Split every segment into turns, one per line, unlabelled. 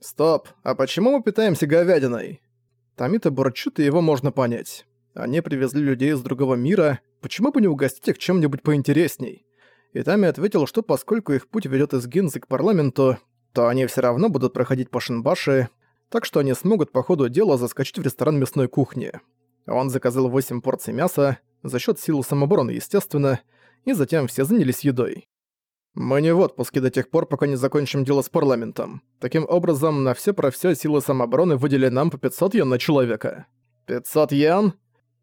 «Стоп, а почему мы питаемся говядиной?» Тамита бурчит, и его можно понять. Они привезли людей из другого мира, почему бы не угостить их чем-нибудь поинтересней? И Тами ответил, что поскольку их путь ведет из Гинзы к парламенту, то они все равно будут проходить по Шинбаши, так что они смогут по ходу дела заскочить в ресторан мясной кухни. Он заказал 8 порций мяса, за счет силы самообороны, естественно, и затем все занялись едой. Мы не в отпуске до тех пор, пока не закончим дело с парламентом. Таким образом, на все про все силы самообороны выделили нам по 500 йен на человека. 500 йен?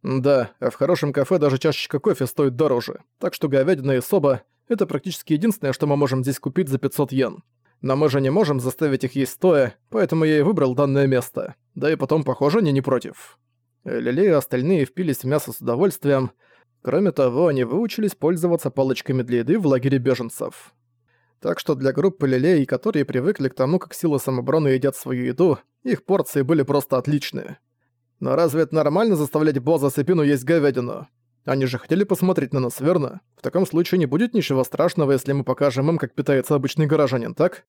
Да, а в хорошем кафе даже чашечка кофе стоит дороже, так что говядина и соба – это практически единственное, что мы можем здесь купить за 500 йен. Но мы же не можем заставить их есть стоя, поэтому я и выбрал данное место. Да и потом, похоже, они не против. Лили и остальные впились в мясо с удовольствием. Кроме того, они выучились пользоваться палочками для еды в лагере беженцев. Так что для группы лилей, которые привыкли к тому, как силы самообороны едят свою еду, их порции были просто отличные. Но разве это нормально заставлять Боза и Пину есть говядину? Они же хотели посмотреть на нас, верно? В таком случае не будет ничего страшного, если мы покажем им, как питается обычный горожанин, так?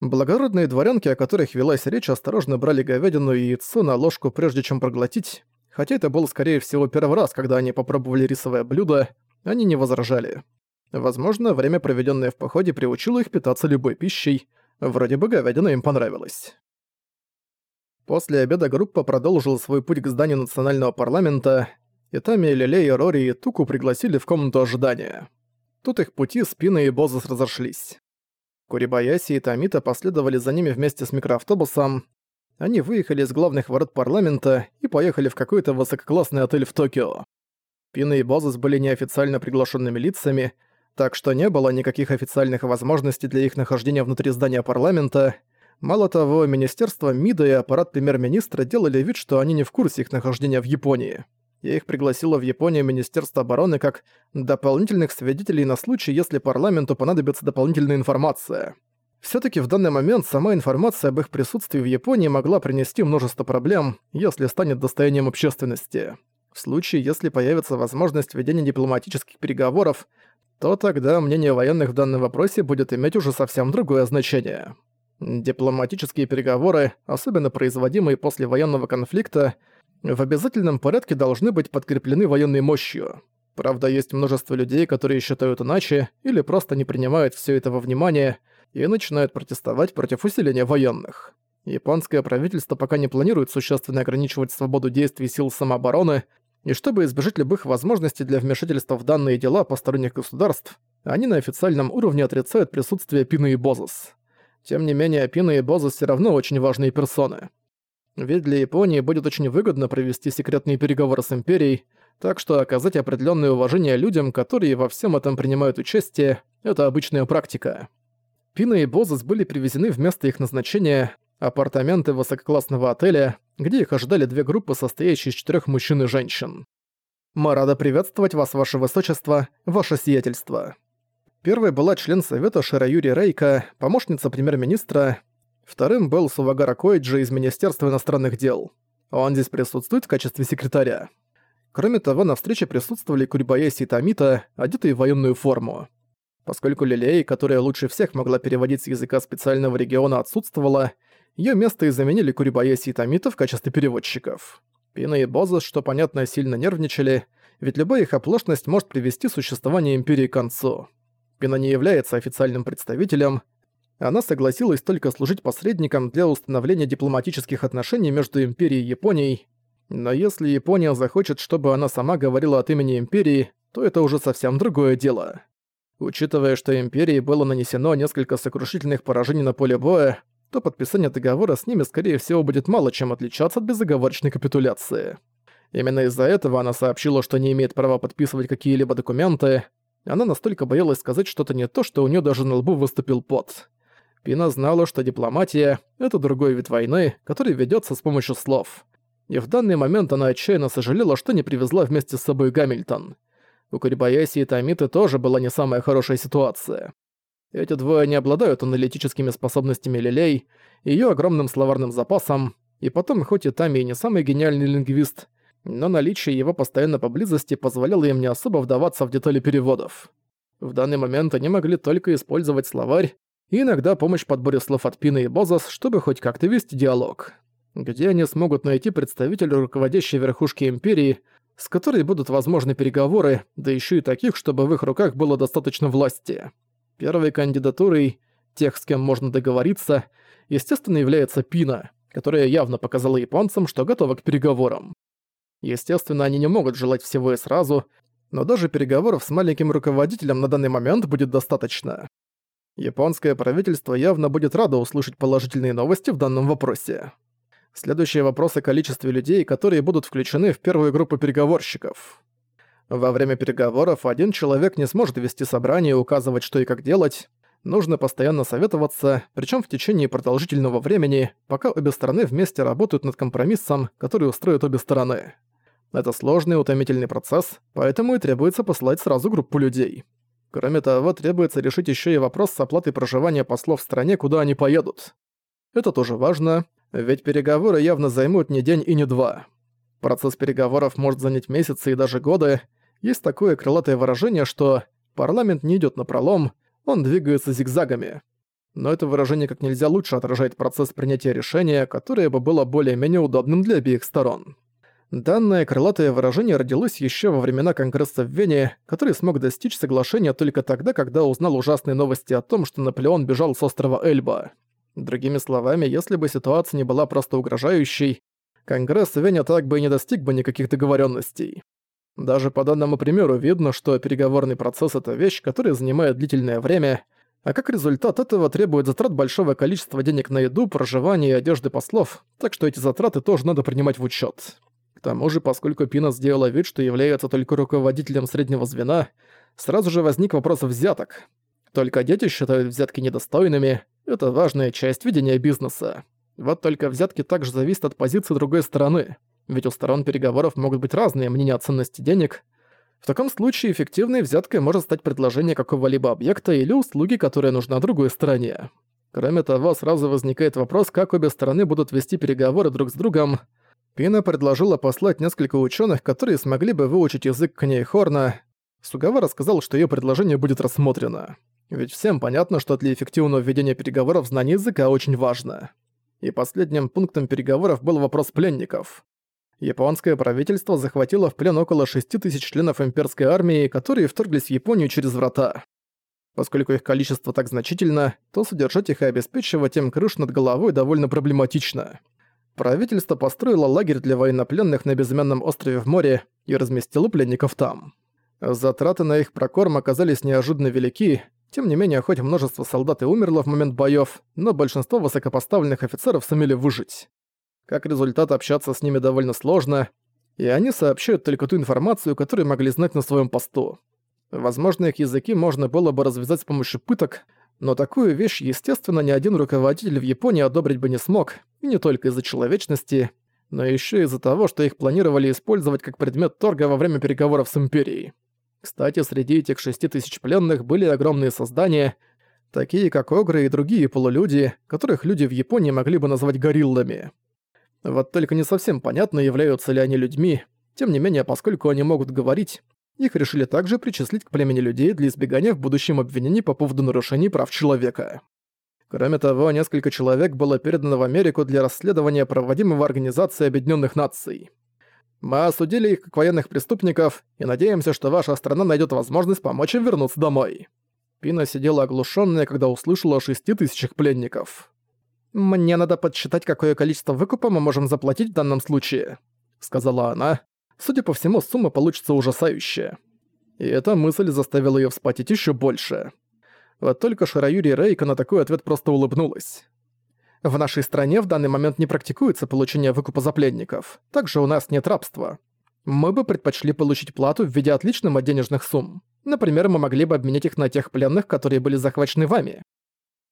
Благородные дворянки, о которых велась речь, осторожно брали говядину и яйцо на ложку, прежде чем проглотить. Хотя это был, скорее всего, первый раз, когда они попробовали рисовое блюдо, они не возражали. Возможно, время, проведенное в походе, приучило их питаться любой пищей. Вроде бы говядина им понравилась. После обеда группа продолжила свой путь к зданию национального парламента, и Тами, Лилей, Рори и Туку пригласили в комнату ожидания. Тут их пути, спины и Бозус разошлись. Курибаяси и Тамита последовали за ними вместе с микроавтобусом. Они выехали из главных ворот парламента и поехали в какой-то высококлассный отель в Токио. Пина и Бозус были неофициально приглашенными лицами, так что не было никаких официальных возможностей для их нахождения внутри здания парламента. Мало того, Министерство МИДа и аппарат премьер-министра делали вид, что они не в курсе их нахождения в Японии. Я их пригласила в Японию Министерство обороны как дополнительных свидетелей на случай, если парламенту понадобится дополнительная информация. Всё-таки в данный момент сама информация об их присутствии в Японии могла принести множество проблем, если станет достоянием общественности. В случае, если появится возможность ведения дипломатических переговоров, то тогда мнение военных в данном вопросе будет иметь уже совсем другое значение. Дипломатические переговоры, особенно производимые после военного конфликта, в обязательном порядке должны быть подкреплены военной мощью. Правда, есть множество людей, которые считают иначе или просто не принимают все это во внимание и начинают протестовать против усиления военных. Японское правительство пока не планирует существенно ограничивать свободу действий сил самообороны, и чтобы избежать любых возможностей для вмешательства в данные дела посторонних государств, они на официальном уровне отрицают присутствие Пины и Бозус. Тем не менее, Пина и Бозус все равно очень важные персоны. Ведь для Японии будет очень выгодно провести секретные переговоры с Империей, так что оказать определенное уважение людям, которые во всем этом принимают участие, это обычная практика. Пина и Бозес были привезены в место их назначения, апартаменты высококлассного отеля, где их ожидали две группы, состоящие из четырех мужчин и женщин. «Мы рады приветствовать вас, ваше высочество, ваше сиятельство». Первой была член совета Шираюри Рейка, помощница премьер-министра, Вторым был Сувагара Коиджи из Министерства иностранных дел. Он здесь присутствует в качестве секретаря. Кроме того, на встрече присутствовали Курибаеси и Тамита, одетые в военную форму. Поскольку Лилей, которая лучше всех могла переводить с языка специального региона, отсутствовала, ее место и заменили Курибаеси и Тамита в качестве переводчиков. Пина и Боза, что понятно, сильно нервничали, ведь любая их оплошность может привести существование Империи к концу. Пина не является официальным представителем, она согласилась только служить посредником для установления дипломатических отношений между Империей и Японией, но если Япония захочет, чтобы она сама говорила от имени Империи, то это уже совсем другое дело. Учитывая, что Империи было нанесено несколько сокрушительных поражений на поле боя, то подписание договора с ними, скорее всего, будет мало чем отличаться от безоговорочной капитуляции. Именно из-за этого она сообщила, что не имеет права подписывать какие-либо документы. Она настолько боялась сказать что-то не то, что у нее даже на лбу выступил пот. Пина знала, что дипломатия — это другой вид войны, который ведется с помощью слов. И в данный момент она отчаянно сожалела, что не привезла вместе с собой Гамильтон. У Курибаяси и Тамиты тоже была не самая хорошая ситуация. Эти двое не обладают аналитическими способностями Лилей, ее огромным словарным запасом, и потом, хоть и Тами и не самый гениальный лингвист, но наличие его постоянно поблизости позволяло им не особо вдаваться в детали переводов. В данный момент они могли только использовать словарь, и иногда помощь в подборе слов от Пины и Бозас, чтобы хоть как-то вести диалог. Где они смогут найти представителя руководящей верхушки Империи, с которой будут возможны переговоры, да еще и таких, чтобы в их руках было достаточно власти. Первой кандидатурой, тех, с кем можно договориться, естественно, является Пина, которая явно показала японцам, что готова к переговорам. Естественно, они не могут желать всего и сразу, но даже переговоров с маленьким руководителем на данный момент будет достаточно. Японское правительство явно будет радо услышать положительные новости в данном вопросе. Следующий вопрос о количестве людей, которые будут включены в первую группу переговорщиков. Во время переговоров один человек не сможет вести собрание и указывать, что и как делать. Нужно постоянно советоваться, причем в течение продолжительного времени, пока обе стороны вместе работают над компромиссом, который устроит обе стороны. Это сложный утомительный процесс, поэтому и требуется послать сразу группу людей. Кроме того, требуется решить еще и вопрос с оплатой проживания послов в стране, куда они поедут. Это тоже важно, ведь переговоры явно займут не день и не два. Процесс переговоров может занять месяцы и даже годы. Есть такое крылатое выражение, что «парламент не идет на пролом, он двигается зигзагами». Но это выражение как нельзя лучше отражает процесс принятия решения, которое бы было более-менее удобным для обеих сторон. Данное крылатое выражение родилось еще во времена Конгресса в Вене, который смог достичь соглашения только тогда, когда узнал ужасные новости о том, что Наполеон бежал с острова Эльба. Другими словами, если бы ситуация не была просто угрожающей, Конгресс в Вене так бы и не достиг бы никаких договоренностей. Даже по данному примеру видно, что переговорный процесс — это вещь, которая занимает длительное время, а как результат этого требует затрат большого количества денег на еду, проживание и одежды послов, так что эти затраты тоже надо принимать в учет. К тому же, поскольку Пина сделала вид, что является только руководителем среднего звена, сразу же возник вопрос взяток. Только дети считают взятки недостойными, это важная часть ведения бизнеса. Вот только взятки также зависят от позиции другой стороны, ведь у сторон переговоров могут быть разные мнения о ценности денег. В таком случае эффективной взяткой может стать предложение какого-либо объекта или услуги, которая нужна другой стороне. Кроме того, сразу возникает вопрос, как обе стороны будут вести переговоры друг с другом, Пина предложила послать несколько ученых, которые смогли бы выучить язык Кнейхорна. Сугава рассказал, что ее предложение будет рассмотрено. Ведь всем понятно, что для эффективного ведения переговоров знание языка очень важно. И последним пунктом переговоров был вопрос пленников. Японское правительство захватило в плен около 6 тысяч членов имперской армии, которые вторглись в Японию через врата. Поскольку их количество так значительно, то содержать их и обеспечивать им крыш над головой довольно проблематично правительство построило лагерь для военнопленных на безымянном острове в море и разместило пленников там. Затраты на их прокорм оказались неожиданно велики, тем не менее, хоть множество солдат и умерло в момент боёв, но большинство высокопоставленных офицеров сумели выжить. Как результат, общаться с ними довольно сложно, и они сообщают только ту информацию, которую могли знать на своем посту. Возможно, их языки можно было бы развязать с помощью пыток, но такую вещь, естественно, ни один руководитель в Японии одобрить бы не смог, и не только из-за человечности, но еще из-за того, что их планировали использовать как предмет торга во время переговоров с Империей. Кстати, среди этих шести тысяч пленных были огромные создания, такие как огры и другие полулюди, которых люди в Японии могли бы назвать гориллами. Вот только не совсем понятно, являются ли они людьми, тем не менее, поскольку они могут говорить, их решили также причислить к племени людей для избегания в будущем обвинений по поводу нарушений прав человека. Кроме того, несколько человек было передано в Америку для расследования проводимого Организацией Объединенных Наций. Мы осудили их как военных преступников и надеемся, что ваша страна найдет возможность помочь им вернуться домой. Пина сидела оглушенная, когда услышала о шести тысячах пленников. «Мне надо подсчитать, какое количество выкупа мы можем заплатить в данном случае», — сказала она, Судя по всему, сумма получится ужасающая. И эта мысль заставила её вспотеть ещё больше. Вот только Шараюри Рейка на такой ответ просто улыбнулась. В нашей стране в данный момент не практикуется получение выкупа за пленников. Также у нас нет рабства. Мы бы предпочли получить плату в виде отличных денежных сумм. Например, мы могли бы обменять их на тех пленных, которые были захвачены вами.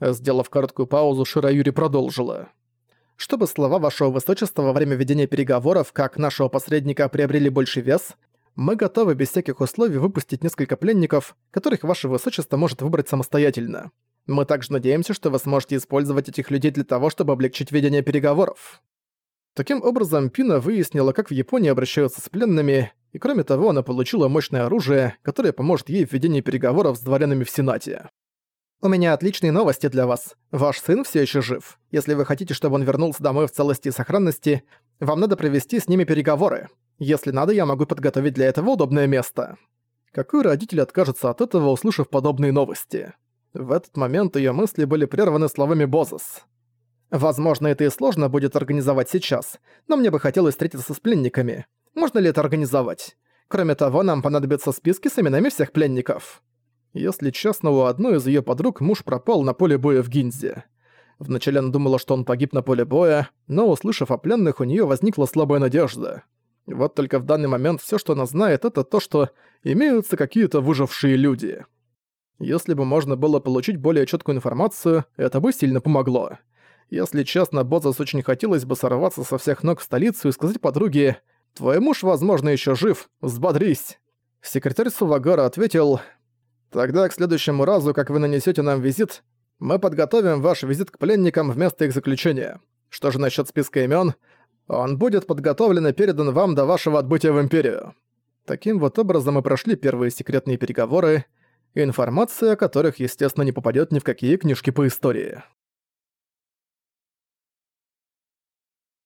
Сделав короткую паузу, Шираюри продолжила чтобы слова вашего высочества во время ведения переговоров, как нашего посредника, приобрели больший вес, мы готовы без всяких условий выпустить несколько пленников, которых ваше высочество может выбрать самостоятельно. Мы также надеемся, что вы сможете использовать этих людей для того, чтобы облегчить ведение переговоров. Таким образом, Пина выяснила, как в Японии обращаются с пленными, и кроме того, она получила мощное оружие, которое поможет ей в ведении переговоров с дворянами в Сенате. «У меня отличные новости для вас. Ваш сын все еще жив. Если вы хотите, чтобы он вернулся домой в целости и сохранности, вам надо провести с ними переговоры. Если надо, я могу подготовить для этого удобное место». Какой родитель откажется от этого, услышав подобные новости? В этот момент ее мысли были прерваны словами Бозос. «Возможно, это и сложно будет организовать сейчас, но мне бы хотелось встретиться с пленниками. Можно ли это организовать? Кроме того, нам понадобятся списки с именами всех пленников». Если честно, у одной из ее подруг муж пропал на поле боя в Гинзе. Вначале она думала, что он погиб на поле боя, но, услышав о пленных, у нее возникла слабая надежда. Вот только в данный момент все, что она знает, это то, что имеются какие-то выжившие люди. Если бы можно было получить более четкую информацию, это бы сильно помогло. Если честно, Бозас очень хотелось бы сорваться со всех ног в столицу и сказать подруге «Твой муж, возможно, еще жив, взбодрись». Секретарь Сувагара ответил «Тогда к следующему разу, как вы нанесете нам визит, мы подготовим ваш визит к пленникам вместо их заключения. Что же насчет списка имен? Он будет подготовлен и передан вам до вашего отбытия в Империю». Таким вот образом и прошли первые секретные переговоры, информация о которых, естественно, не попадет ни в какие книжки по истории.